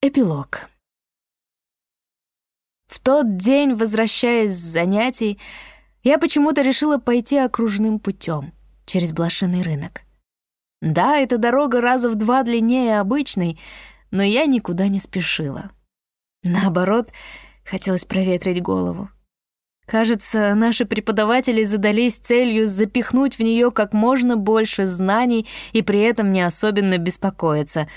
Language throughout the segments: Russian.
Эпилог. В тот день, возвращаясь с занятий, я почему-то решила пойти окружным путем через блошиный рынок. Да, эта дорога раза в два длиннее обычной, но я никуда не спешила. Наоборот, хотелось проветрить голову. Кажется, наши преподаватели задались целью запихнуть в нее как можно больше знаний и при этом не особенно беспокоиться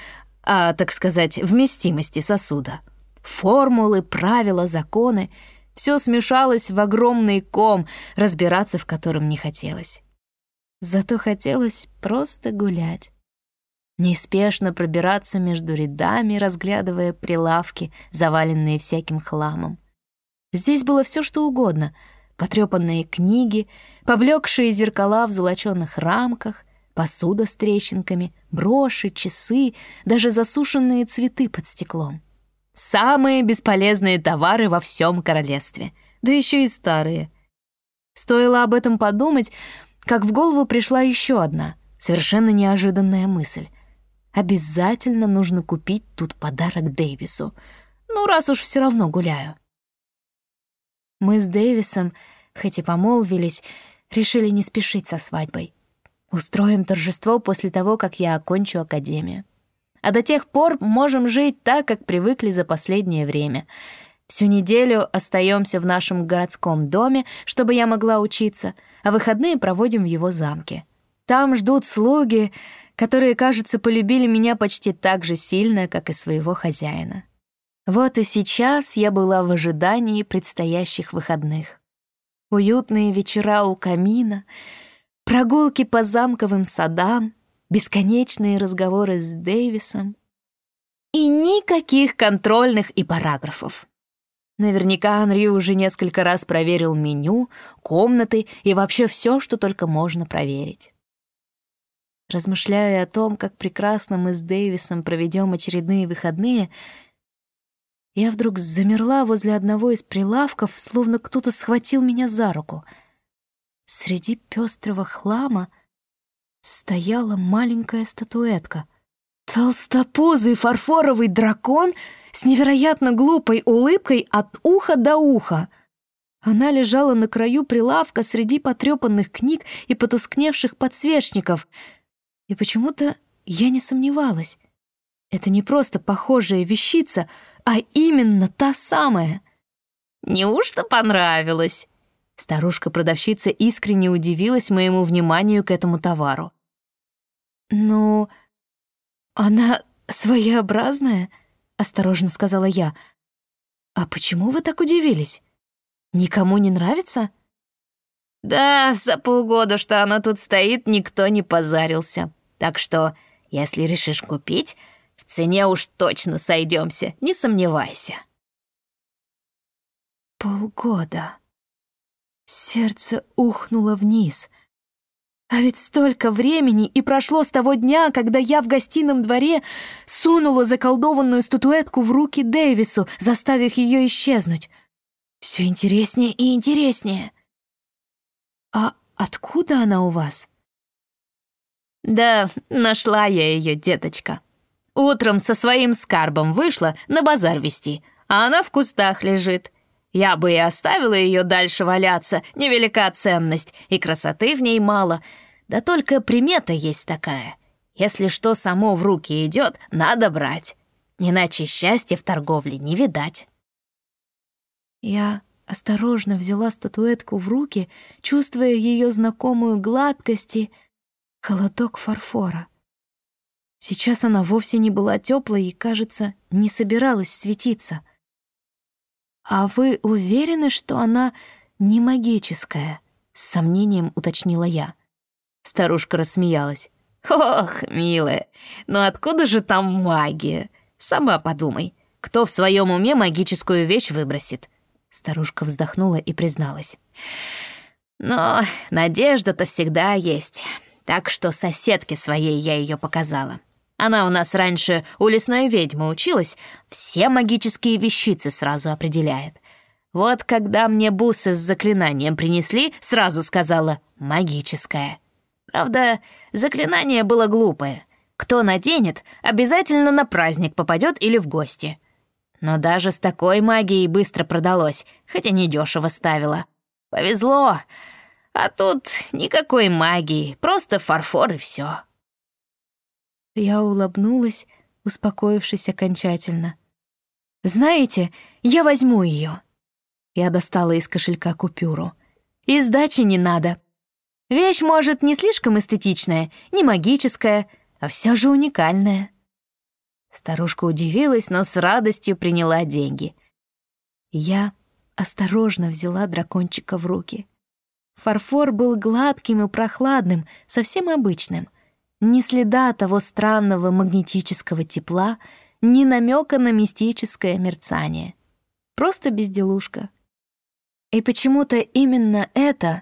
а, так сказать, вместимости сосуда. Формулы, правила, законы — все смешалось в огромный ком, разбираться в котором не хотелось. Зато хотелось просто гулять. Неспешно пробираться между рядами, разглядывая прилавки, заваленные всяким хламом. Здесь было все, что угодно — потрепанные книги, поблекшие зеркала в золочёных рамках, посуда с трещинками, броши, часы, даже засушенные цветы под стеклом. Самые бесполезные товары во всем королевстве, да еще и старые. Стоило об этом подумать, как в голову пришла еще одна, совершенно неожиданная мысль. Обязательно нужно купить тут подарок Дэвису. Ну, раз уж все равно гуляю. Мы с Дэвисом, хоть и помолвились, решили не спешить со свадьбой. Устроим торжество после того, как я окончу академию. А до тех пор можем жить так, как привыкли за последнее время. Всю неделю остаемся в нашем городском доме, чтобы я могла учиться, а выходные проводим в его замке. Там ждут слуги, которые, кажется, полюбили меня почти так же сильно, как и своего хозяина. Вот и сейчас я была в ожидании предстоящих выходных. Уютные вечера у камина — Прогулки по замковым садам, бесконечные разговоры с Дэвисом и никаких контрольных и параграфов. Наверняка Анри уже несколько раз проверил меню, комнаты и вообще все, что только можно проверить. Размышляя о том, как прекрасно мы с Дэвисом проведем очередные выходные, я вдруг замерла возле одного из прилавков, словно кто-то схватил меня за руку — Среди пестрого хлама стояла маленькая статуэтка. Толстопузый фарфоровый дракон с невероятно глупой улыбкой от уха до уха. Она лежала на краю прилавка среди потрепанных книг и потускневших подсвечников. И почему-то я не сомневалась. Это не просто похожая вещица, а именно та самая. «Неужто понравилось?» Старушка-продавщица искренне удивилась моему вниманию к этому товару. «Ну, она своеобразная», — осторожно сказала я. «А почему вы так удивились? Никому не нравится?» «Да, за полгода, что она тут стоит, никто не позарился. Так что, если решишь купить, в цене уж точно сойдемся, не сомневайся». «Полгода», Сердце ухнуло вниз. А ведь столько времени и прошло с того дня, когда я в гостином дворе сунула заколдованную статуэтку в руки Дэвису, заставив ее исчезнуть. Все интереснее и интереснее. А откуда она у вас? Да, нашла я ее, деточка. Утром со своим скарбом вышла на базар вести, а она в кустах лежит. Я бы и оставила ее дальше валяться, невелика ценность, и красоты в ней мало. Да только примета есть такая. Если что само в руки идет, надо брать. Иначе счастья в торговле не видать. Я осторожно взяла статуэтку в руки, чувствуя ее знакомую гладкость и холодок фарфора. Сейчас она вовсе не была теплой и, кажется, не собиралась светиться — «А вы уверены, что она не магическая?» — с сомнением уточнила я. Старушка рассмеялась. «Ох, милая, ну откуда же там магия? Сама подумай, кто в своем уме магическую вещь выбросит?» Старушка вздохнула и призналась. «Но надежда-то всегда есть, так что соседке своей я ее показала. Она у нас раньше у лесной ведьмы училась, все магические вещицы сразу определяет. Вот когда мне бусы с заклинанием принесли, сразу сказала «магическое». Правда, заклинание было глупое. Кто наденет, обязательно на праздник попадет или в гости. Но даже с такой магией быстро продалось, хотя недешево ставила. Повезло. А тут никакой магии, просто фарфор и все. Я улыбнулась, успокоившись окончательно. «Знаете, я возьму ее. Я достала из кошелька купюру. «И сдачи не надо. Вещь, может, не слишком эстетичная, не магическая, а все же уникальная». Старушка удивилась, но с радостью приняла деньги. Я осторожно взяла дракончика в руки. Фарфор был гладким и прохладным, совсем обычным. Ни следа того странного магнетического тепла, ни намека на мистическое мерцание. Просто безделушка. И почему-то именно это,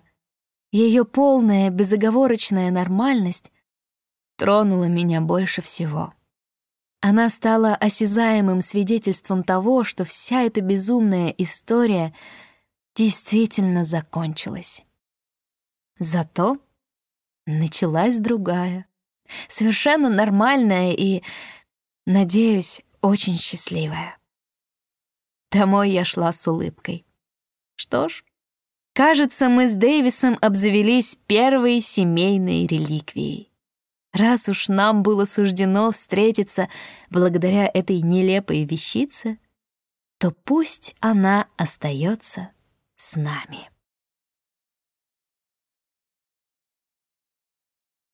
ее полная безоговорочная нормальность, тронула меня больше всего. Она стала осязаемым свидетельством того, что вся эта безумная история действительно закончилась. Зато началась другая, совершенно нормальная и, надеюсь, очень счастливая. Домой я шла с улыбкой. Что ж, кажется, мы с Дэвисом обзавелись первой семейной реликвией. Раз уж нам было суждено встретиться благодаря этой нелепой вещице, то пусть она остается с нами.